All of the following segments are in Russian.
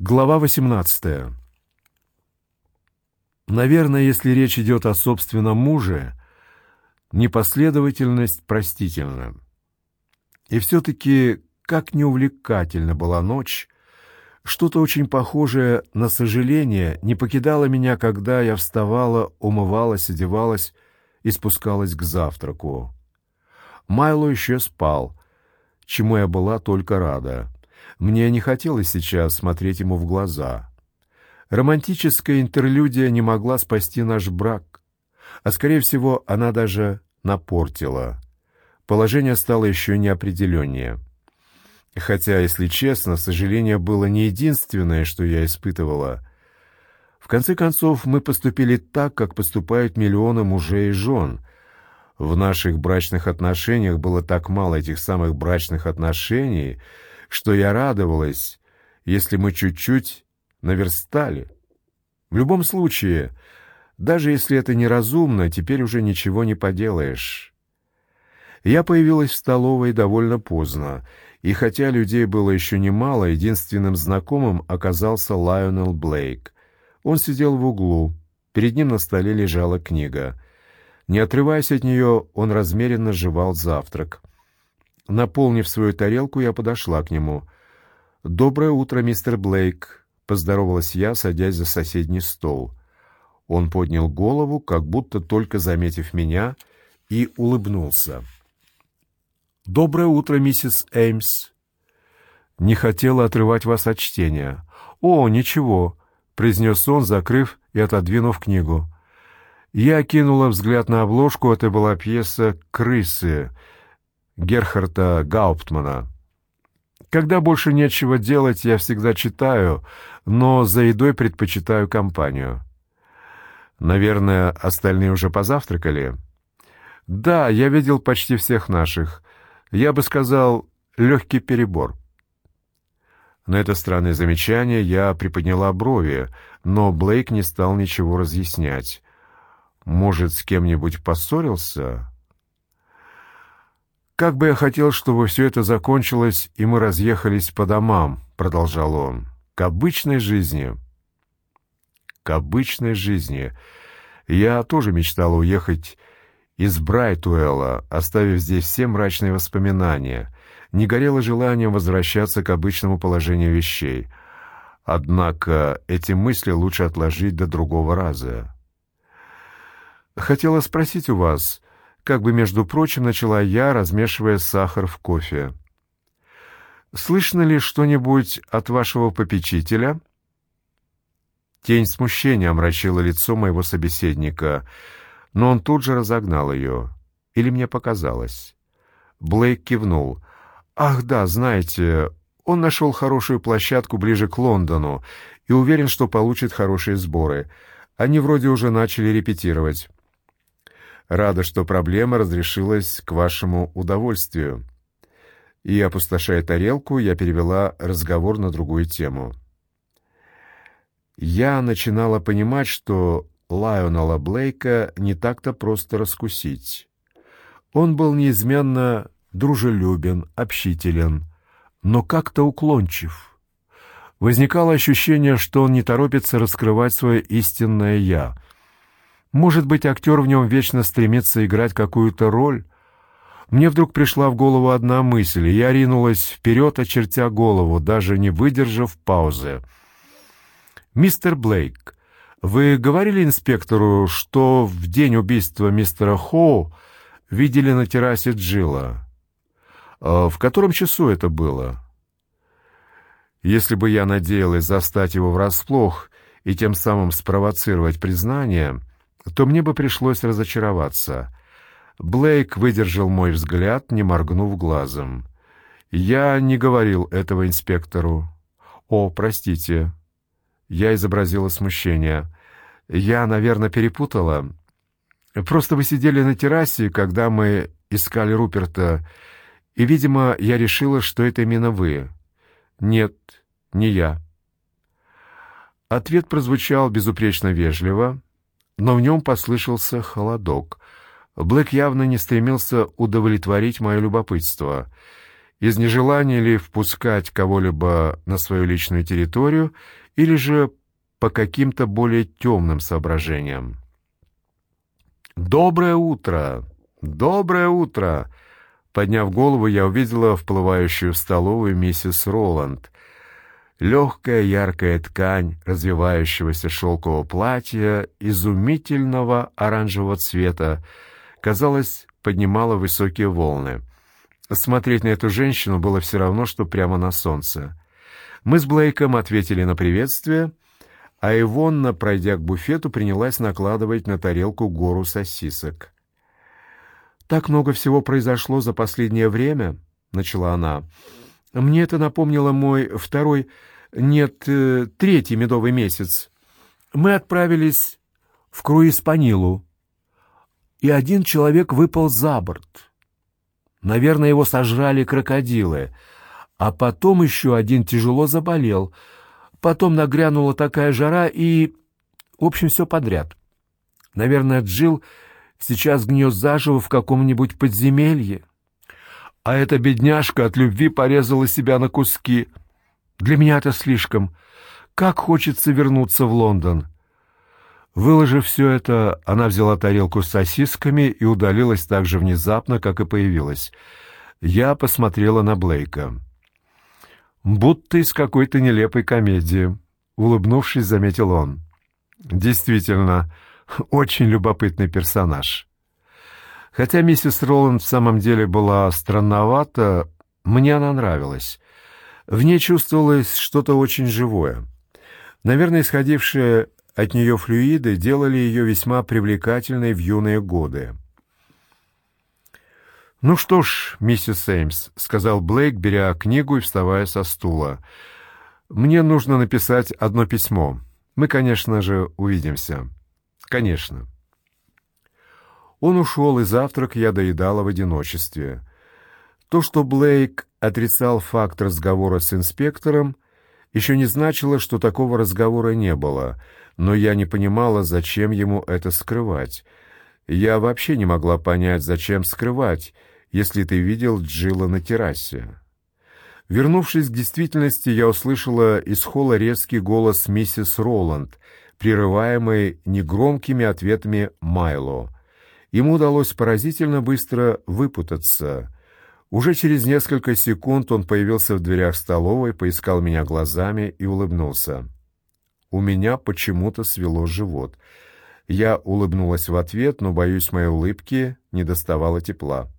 Глава 18. Наверное, если речь идет о собственном муже, непоследовательность простительна. И все-таки, как неувлекательна была ночь, что-то очень похожее на сожаление не покидало меня, когда я вставала, умывалась, одевалась и спускалась к завтраку. Майло еще спал, чему я была только рада. Мне не хотелось сейчас смотреть ему в глаза. Романтическая интерлюдия не могла спасти наш брак, а, скорее всего, она даже напортила. Положение стало еще неопределеннее. Хотя, если честно, сожаление было не единственное, что я испытывала. В конце концов, мы поступили так, как поступают миллионы мужей и жен. В наших брачных отношениях было так мало этих самых брачных отношений — что я радовалась, если мы чуть-чуть наверстали. В любом случае, даже если это неразумно, теперь уже ничего не поделаешь. Я появилась в столовой довольно поздно, и хотя людей было еще немало, единственным знакомым оказался Лайонел Блейк. Он сидел в углу, перед ним на столе лежала книга. Не отрываясь от нее, он размеренно жевал завтрак. Наполнив свою тарелку, я подошла к нему. «Доброе утро, мистер Блейк», — поздоровалась я, садясь за соседний стол. Он поднял голову, как будто только заметив меня, и улыбнулся. «Доброе утро, миссис Эймс». «Не хотела отрывать вас от чтения». «О, ничего», — произнес он, закрыв и отодвинув книгу. Я кинула взгляд на обложку, это была пьеса «Крысы», Герхарда Гауптмана. Когда больше нечего делать, я всегда читаю, но за едой предпочитаю компанию. Наверное, остальные уже позавтракали? Да, я видел почти всех наших. Я бы сказал, легкий перебор. На это странное замечание я приподняла брови, но Блейк не стал ничего разъяснять. Может, с кем-нибудь поссорился? «Как бы я хотел, чтобы все это закончилось, и мы разъехались по домам», — продолжал он, — «к обычной жизни». «К обычной жизни». Я тоже мечтал уехать из Брайтуэлла, оставив здесь все мрачные воспоминания. Не горело желанием возвращаться к обычному положению вещей. Однако эти мысли лучше отложить до другого раза. «Хотела спросить у вас...» Как бы, между прочим, начала я, размешивая сахар в кофе. «Слышно ли что-нибудь от вашего попечителя?» Тень смущения омрачила лицо моего собеседника, но он тут же разогнал ее. Или мне показалось. Блейк кивнул. «Ах да, знаете, он нашел хорошую площадку ближе к Лондону и уверен, что получит хорошие сборы. Они вроде уже начали репетировать. Рада, что проблема разрешилась к вашему удовольствию. И, опустошая тарелку, я перевела разговор на другую тему. Я начинала понимать, что Лайонела Блейка не так-то просто раскусить. Он был неизменно дружелюбен, общителен, но как-то уклончив. Возникало ощущение, что он не торопится раскрывать свое истинное «я», может быть, актер в нем вечно стремится играть какую-то роль? Мне вдруг пришла в голову одна мысль, и я ринулась вперед, очертя голову, даже не выдержав паузы. «Мистер Блейк, вы говорили инспектору, что в день убийства мистера Хоу видели на террасе Джилла? А в котором часу это было?» Если бы я надеялась застать его врасплох и тем самым спровоцировать признание, то мне бы пришлось разочароваться. Блейк выдержал мой взгляд, не моргнув глазом. Я не говорил этого инспектору. О, простите. Я изобразила смущение. Я, наверное, перепутала. Просто вы сидели на террасе, когда мы искали Руперта, и, видимо, я решила, что это именно вы. Нет, не я. Ответ прозвучал безупречно вежливо, но в нем послышался холодок. Блэк явно не стремился удовлетворить мое любопытство. Из нежелания ли впускать кого-либо на свою личную территорию, или же по каким-то более темным соображениям. «Доброе утро! Доброе утро!» Подняв голову, я увидела вплывающую в столовую миссис Роланд. Легкая яркая ткань развивающегося шелкового платья изумительного оранжевого цвета, казалось, поднимала высокие волны. Смотреть на эту женщину было все равно, что прямо на солнце. Мы с Блейком ответили на приветствие, а Ивонна, пройдя к буфету, принялась накладывать на тарелку гору сосисок. «Так много всего произошло за последнее время», — начала она. «Мне это напомнило мой второй, нет, э, третий медовый месяц. Мы отправились в круиз по Нилу, и один человек выпал за борт. Наверное, его сожрали крокодилы, а потом еще один тяжело заболел. Потом нагрянула такая жара и... В общем, все подряд. Наверное, Джил сейчас гнет заживо в каком-нибудь подземелье. А эта бедняжка от любви порезала себя на куски. Для меня это слишком. Как хочется вернуться в Лондон. Выложив все это, она взяла тарелку с сосисками и удалилась так же внезапно, как и появилась. Я посмотрела на Блейка. «Будто из какой-то нелепой комедии», — улыбнувшись, заметил он. «Действительно, очень любопытный персонаж». Хотя миссис Роланд в самом деле была странновата, мне она нравилась. В ней чувствовалось что-то очень живое. Наверное, исходившее от нее флюиды делали ее весьма привлекательной в юные годы. «Ну что ж, миссис Эймс», — сказал Блейк, беря книгу и вставая со стула, — «мне нужно написать одно письмо. Мы, конечно же, увидимся». «Конечно». Он ушел, и завтрак я доедала в одиночестве. То, что Блейк отрицал факт разговора с инспектором, еще не значило, что такого разговора не было — но я не понимала, зачем ему это скрывать. Я вообще не могла понять, зачем скрывать, если ты видел Джилла на террасе. Вернувшись к действительности, я услышала из холла резкий голос миссис Роланд, прерываемый негромкими ответами Майло. Ему удалось поразительно быстро выпутаться. Уже через несколько секунд он появился в дверях столовой, поискал меня глазами и улыбнулся. У меня почему-то свело живот. Я улыбнулась в ответ, но, боюсь, моей улыбки не доставало тепла.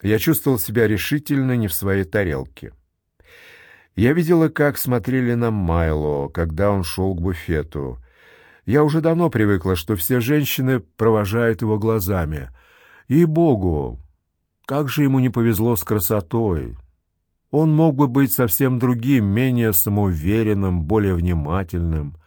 Я чувствовал себя решительно не в своей тарелке. Я видела, как смотрели на Майло, когда он шел к буфету. Я уже давно привыкла, что все женщины провожают его глазами. И богу, как же ему не повезло с красотой! Он мог бы быть совсем другим, менее самоуверенным, более внимательным.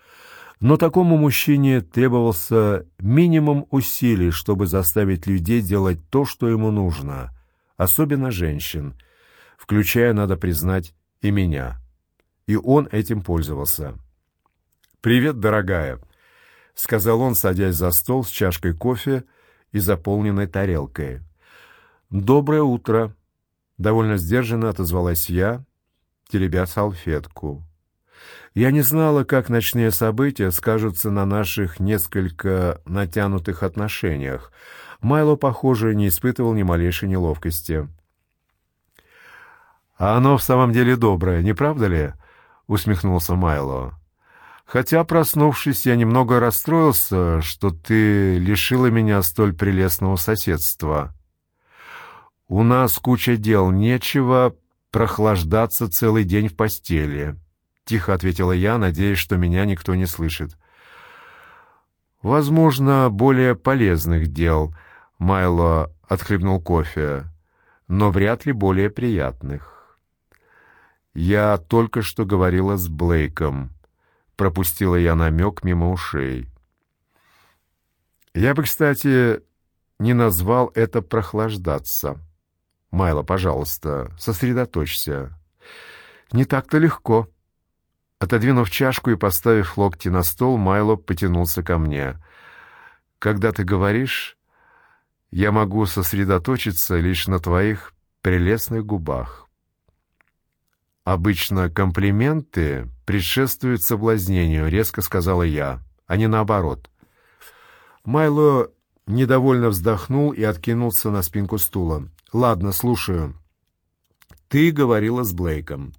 Но такому мужчине требовался минимум усилий, чтобы заставить людей делать то, что ему нужно, особенно женщин, включая, надо признать, и меня. И он этим пользовался. «Привет, дорогая», — сказал он, садясь за стол с чашкой кофе и заполненной тарелкой. «Доброе утро», Довольно сдержанно отозвалась я, теребя салфетку. Я не знала, как ночные события скажутся на наших несколько натянутых отношениях. Майло, похоже, не испытывал ни малейшей неловкости. «А оно в самом деле доброе, не правда ли?» — усмехнулся Майло. «Хотя, проснувшись, я немного расстроился, что ты лишила меня столь прелестного соседства». У нас куча дел, нечего прохлаждаться целый день в постели. Тихо ответила я, надеясь, что меня никто не слышит. Возможно, более полезных дел. Майло отхлебнул кофе, но вряд ли более приятных. Я только что говорила с Блейком. Пропустила я намек мимо ушей. Я бы, кстати, не назвал это прохлаждаться. Майло, пожалуйста, сосредоточься. Не так-то легко. Отодвинув чашку и поставив локти на стол, Майло потянулся ко мне. Когда ты говоришь, я могу сосредоточиться лишь на твоих прелестных губах. Обычно комплименты предшествуют соблазнению, резко сказала я, а не наоборот. Майло недовольно вздохнул и откинулся на спинку стула. Ладно, слушаю. Ты говорила с Блейком.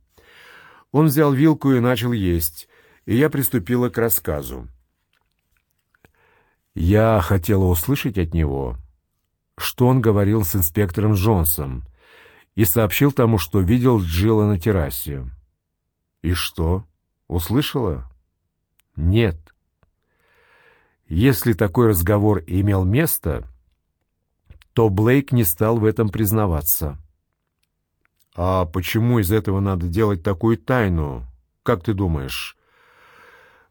Он взял вилку и начал есть, и я приступила к рассказу. Я хотела услышать от него, что он говорил с инспектором Джонсом, и сообщил тому, что видел Джилла на террасе. И что? Услышала? Нет. Если такой разговор имел место, то Блейк не стал в этом признаваться. А почему из этого надо делать такую тайну? Как ты думаешь?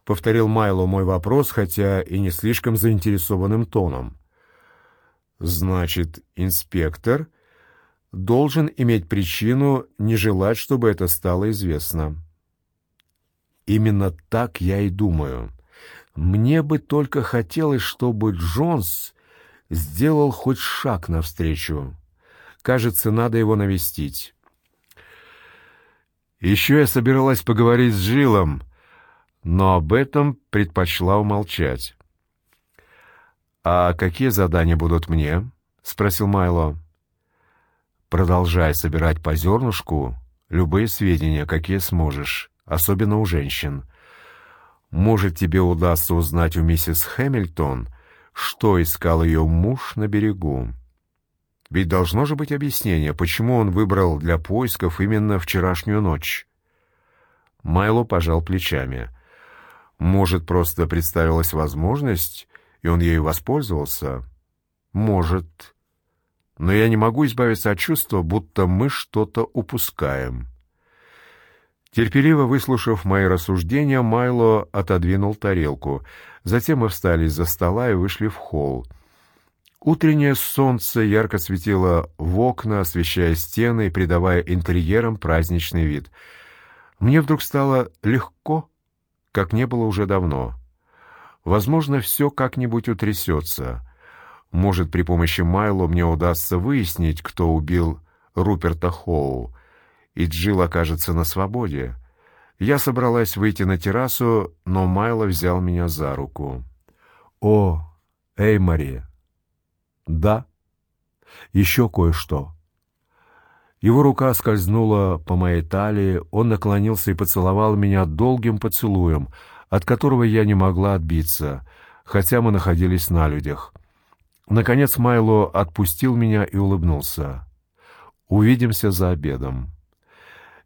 Повторил Майло мой вопрос, хотя и не слишком заинтересованным тоном. Значит, инспектор должен иметь причину не желать, чтобы это стало известно. Именно так я и думаю. Мне бы только хотелось, чтобы Джонс сделал хоть шаг навстречу. Кажется, надо его навестить. Еще я собиралась поговорить с Жилом, но об этом предпочла умолчать. «А какие задания будут мне?» — спросил Майло. Продолжай собирать по зернышку любые сведения, какие сможешь, особенно у женщин. Может, тебе удастся узнать у миссис Хэмилтон, что искал ее муж на берегу. Ведь должно же быть объяснение, почему он выбрал для поисков именно вчерашнюю ночь. Майло пожал плечами. Может, просто представилась возможность, и он ею воспользовался? Может, но я не могу избавиться от чувства, будто мы что-то упускаем. Терпеливо выслушав мои рассуждения, Майло отодвинул тарелку. Затем мы встали из-за стола и вышли в холл. Утреннее солнце ярко светило в окна, освещая стены и придавая интерьерам праздничный вид. Мне вдруг стало легко, как не было уже давно. Возможно, все как-нибудь утрясется. Может, при помощи Майло мне удастся выяснить, кто убил Руперта Хоу, и Джилл окажется на свободе. Я собралась выйти на террасу, но Майло взял меня за руку. «О, Эймори!» «Да, еще кое-что». Его рука скользнула по моей талии, он наклонился и поцеловал меня долгим поцелуем, от которого я не могла отбиться, хотя мы находились на людях. Наконец Майло отпустил меня и улыбнулся. «Увидимся за обедом».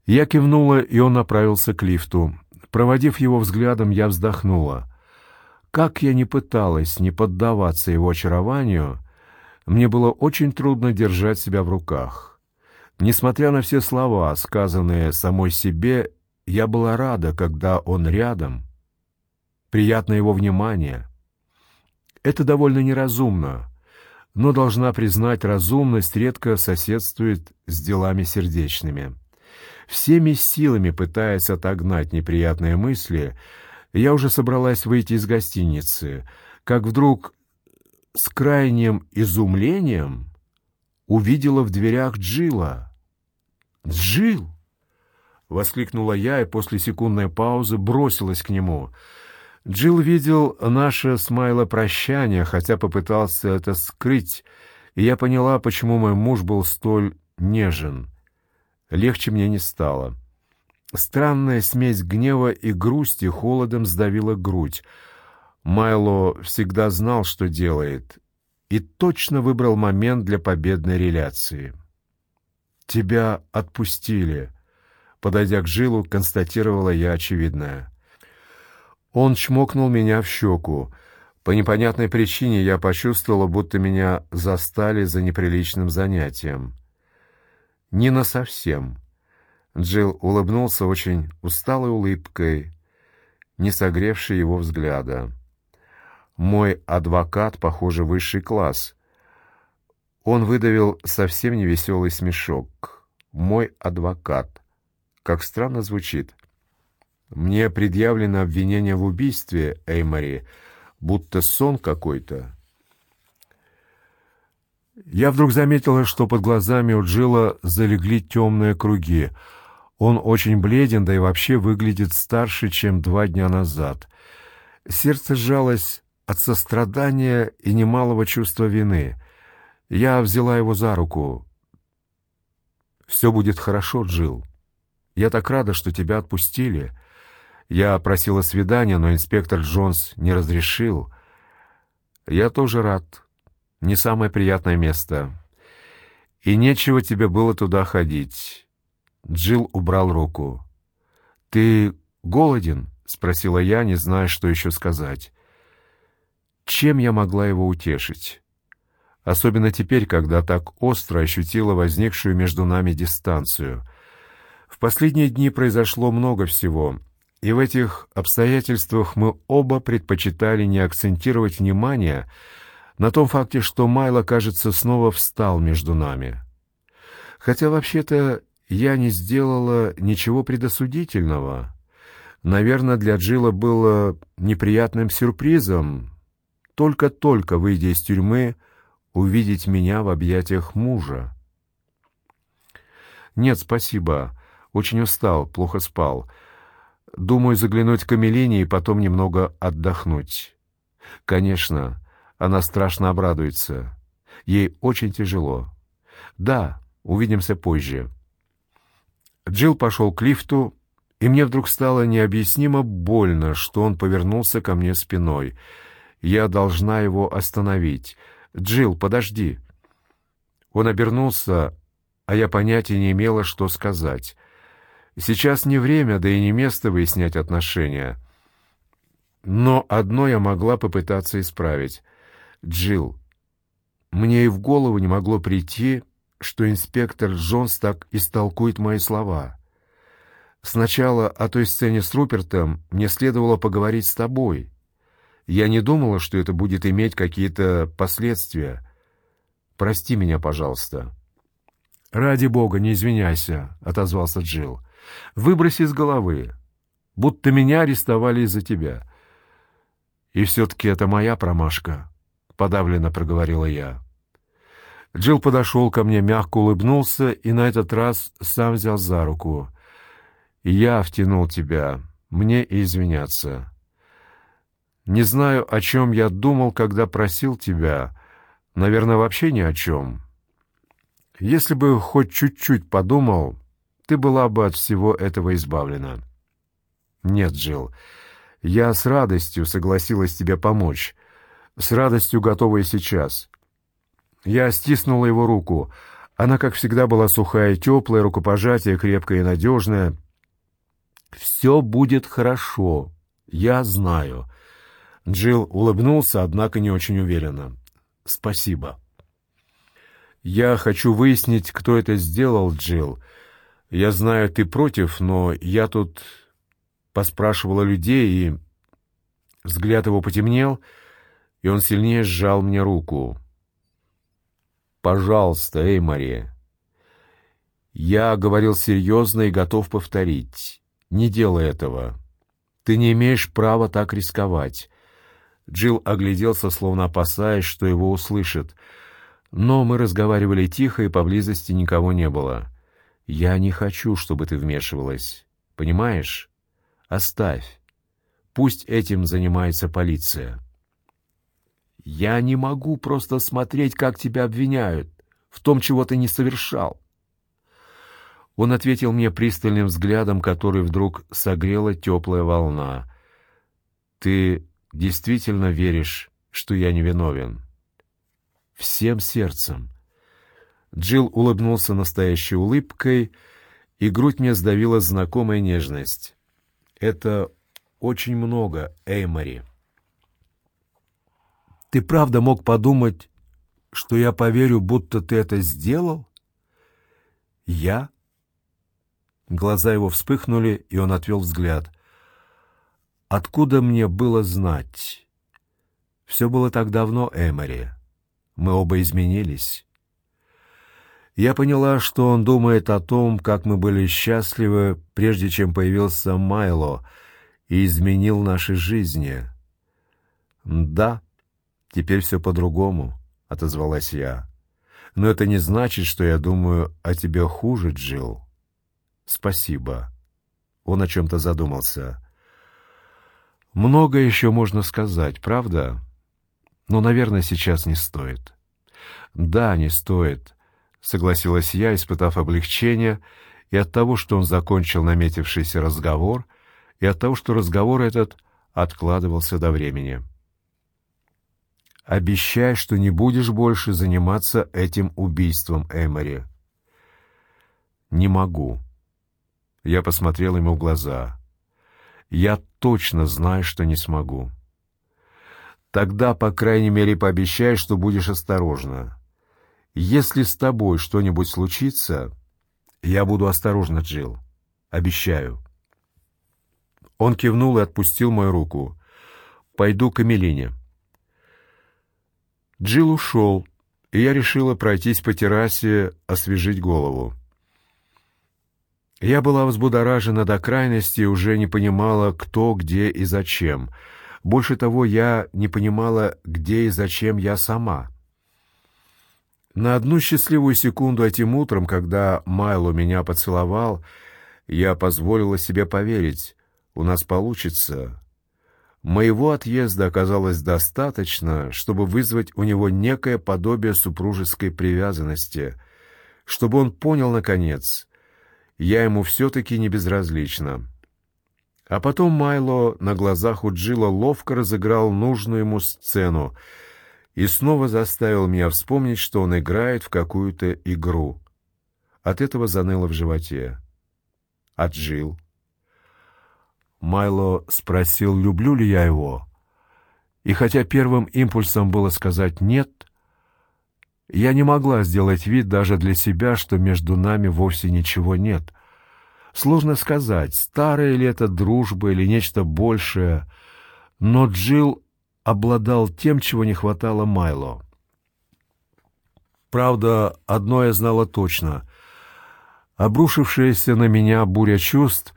Я кивнула, и он направился к лифту. Проводив его взглядом, я вздохнула. Как я не пыталась не поддаваться его очарованию, мне было очень трудно держать себя в руках. Несмотря на все слова, сказанные самой себе, я была рада, когда он рядом. Приятно его внимание. Это довольно неразумно но должна признать, разумность редко соседствует с делами сердечными. Всеми силами пытаясь отогнать неприятные мысли, я уже собралась выйти из гостиницы, как вдруг с крайним изумлением увидела в дверях Джила. «Джил!» — воскликнула я и после секундной паузы бросилась к нему — Джилл видел наше с Майло прощание, хотя попытался это скрыть, и я поняла, почему мой муж был столь нежен. Легче мне не стало. Странная смесь гнева и грусти холодом сдавила грудь. Майло всегда знал, что делает, и точно выбрал момент для победной реляции. «Тебя отпустили», — подойдя к Жилу, констатировала я очевидное. Он чмокнул меня в щеку. По непонятной причине я почувствовала, будто меня застали за неприличным занятием. Не на совсем. Джилл улыбнулся очень усталой улыбкой, не согревшей его взгляда. Мой адвокат, похоже, высший класс. Он выдавил совсем невеселый смешок. Мой адвокат. Как странно звучит. Мне предъявлено обвинение в убийстве Эймори, будто сон какой-то. Я вдруг заметила, что под глазами у Джилла залегли темные круги. Он очень бледен, да и вообще выглядит старше, чем два дня назад. Сердце сжалось от сострадания и немалого чувства вины. Я взяла его за руку. «Все будет хорошо, Джилл. Я так рада, что тебя отпустили. Я просила свидания, но инспектор Джонс не разрешил. Я тоже рад. Не самое приятное место. И нечего тебе было туда ходить». Джилл убрал руку. «Ты голоден?» — спросила я, не зная, что еще сказать. Чем я могла его утешить? Особенно теперь, когда так остро ощутила возникшую между нами дистанцию. В последние дни произошло много всего, и в этих обстоятельствах мы оба предпочитали не акцентировать внимание на том факте, что Майло, кажется, снова встал между нами. Хотя вообще-то я не сделала ничего предосудительного. Наверное, для Джилла было неприятным сюрпризом, только-только выйдя из тюрьмы, увидеть меня в объятиях мужа. Нет, спасибо. Очень устал, плохо спал. Думаю заглянуть к Амелине и потом немного отдохнуть. Конечно, она страшно обрадуется. Ей очень тяжело. Да, увидимся позже. Джилл пошел к лифту, и мне вдруг стало необъяснимо больно, что он повернулся ко мне спиной. Я должна его остановить. Джилл, подожди. Он обернулся, а я понятия не имела, что сказать. Сейчас не время, да и не место выяснять отношения. Но одно я могла попытаться исправить. Джилл, мне и в голову не могло прийти, что инспектор Джонс так истолкует мои слова. Сначала о той сцене с Рупертом мне следовало поговорить с тобой. Я не думала, что это будет иметь какие-то последствия. Прости меня, пожалуйста. Ради бога, не извиняйся, отозвался Джилл. Выброси из головы, будто меня арестовали из-за тебя. И все-таки это моя промашка, подавленно проговорила я. Джилл подошел ко мне, мягко улыбнулся и на этот раз сам взял за руку. «Я втянул тебя. Мне и извиняться. Не знаю, о чем я думал, когда просил тебя. Наверное, вообще ни о чем. Если бы хоть чуть-чуть подумал, ты была бы от всего этого избавлена». «Нет, Джилл, я с радостью согласилась тебе помочь. С радостью готова и сейчас. Я стиснула его руку. Она, как всегда, была сухая и теплая, рукопожатие крепкое и надежное. «Все будет хорошо. Я знаю». Джилл улыбнулся, однако не очень уверенно. «Спасибо». «Я хочу выяснить, кто это сделал, Джилл. Я знаю, ты против, но я тут поспрашивала людей, и...» Взгляд его потемнел, и он сильнее сжал мне руку. Пожалуйста, эй, Мария. Я говорил серьезно и готов повторить. Не делай этого. Ты не имеешь права так рисковать. Джилл огляделся, словно опасаясь, что его услышат. Но мы разговаривали тихо, и поблизости никого не было. Я не хочу, чтобы ты вмешивалась. Понимаешь? Оставь. Пусть этим занимается полиция. Я не могу просто смотреть, как тебя обвиняют в том, чего ты не совершал. Он ответил мне пристальным взглядом, который вдруг согрела теплая волна. Ты действительно веришь, что я невиновен? Всем сердцем. Джилл улыбнулся настоящей улыбкой, и грудь мне сдавила знакомая нежность. Это очень много, Эймори. Ты правда мог подумать, что я поверю, будто ты это сделал? Я? Глаза его вспыхнули, и он отвел взгляд. Откуда мне было знать? Все было так давно, Эмори. Мы оба изменились. Я поняла, что он думает о том, как мы были счастливы, прежде чем появился Майло и изменил наши жизни. Да, Теперь все по-другому, отозвалась я. Но это не значит, что я думаю о тебе хуже, Джилл. спасибо». Он о чем-то задумался. «Много еще можно сказать, правда? Но, наверное, сейчас не стоит». «Да, не стоит», — согласилась я, испытав облегчение и от того, что он закончил наметившийся разговор, и от того, что разговор этот откладывался до времени. «Обещай, что не будешь больше заниматься этим убийством, Эмори». «Не могу». Я посмотрел ему в глаза. «Я точно знаю, что не смогу». «Тогда, по крайней мере, пообещай, что будешь осторожна. Если с тобой что-нибудь случится, я буду осторожна, Джилл. Обещаю». Он кивнул и отпустил мою руку. «Пойду к Эмилине». Джилл ушел, и я решила пройтись по террасе, освежить голову. Я была взбудоражена до крайности и уже не понимала, кто, где и зачем. Больше того, я не понимала, где и зачем я сама. На одну счастливую секунду этим утром, когда Майло меня поцеловал, я позволила себе поверить, у нас получится. Моего отъезда оказалось достаточно, чтобы вызвать у него некое подобие супружеской привязанности, чтобы он понял, наконец, я ему все-таки не безразлична. А потом Майло на глазах у Джилла ловко разыграл нужную ему сцену и снова заставил меня вспомнить, что он играет в какую-то игру. От этого заныло в животе. Джилл? Майло спросил, люблю ли я его. И хотя первым импульсом было сказать «нет», я не могла сделать вид даже для себя, что между нами вовсе ничего нет. Сложно сказать, старая ли это дружба или нечто большее, но Джилл обладал тем, чего не хватало Майло. Правда, одно я знала точно. Обрушившаяся на меня буря чувств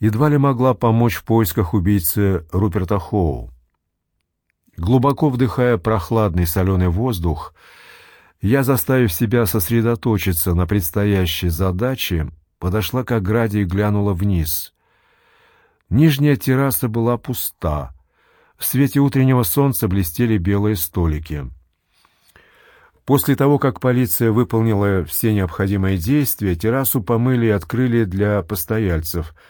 едва ли могла помочь в поисках убийцы Руперта Хоу. Глубоко вдыхая прохладный соленый воздух, я, заставив себя сосредоточиться на предстоящей задаче, подошла к ограде и глянула вниз. Нижняя терраса была пуста. В свете утреннего солнца блестели белые столики. После того, как полиция выполнила все необходимые действия, террасу помыли и открыли для постояльцев —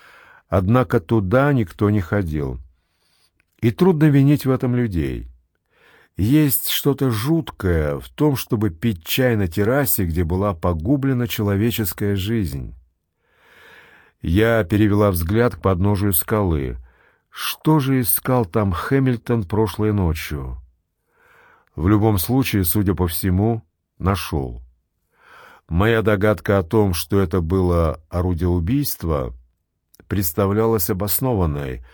Однако туда никто не ходил. И трудно винить в этом людей. Есть что-то жуткое в том, чтобы пить чай на террасе, где была погублена человеческая жизнь. Я перевела взгляд к подножию скалы. Что же искал там Хэмилтон прошлой ночью? В любом случае, судя по всему, нашел. Моя догадка о том, что это было орудие убийства, представлялась обоснованной,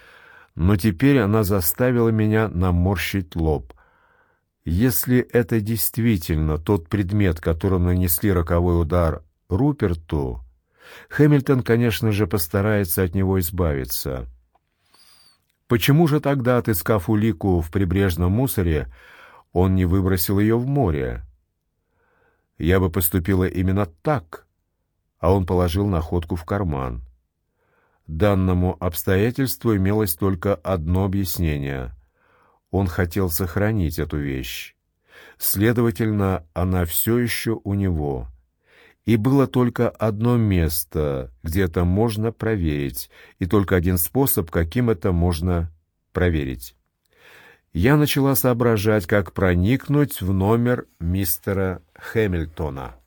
но теперь она заставила меня наморщить лоб. Если это действительно тот предмет, которым нанесли роковой удар Руперту, Хэмилтон, конечно же, постарается от него избавиться. Почему же тогда, отыскав улику в прибрежном мусоре, он не выбросил ее в море? Я бы поступила именно так, а он положил находку в карман. Данному обстоятельству имелось только одно объяснение. Он хотел сохранить эту вещь. Следовательно, она все еще у него. И было только одно место, где это можно проверить, и только один способ, каким это можно проверить. Я начала соображать, как проникнуть в номер мистера Хэмилтона.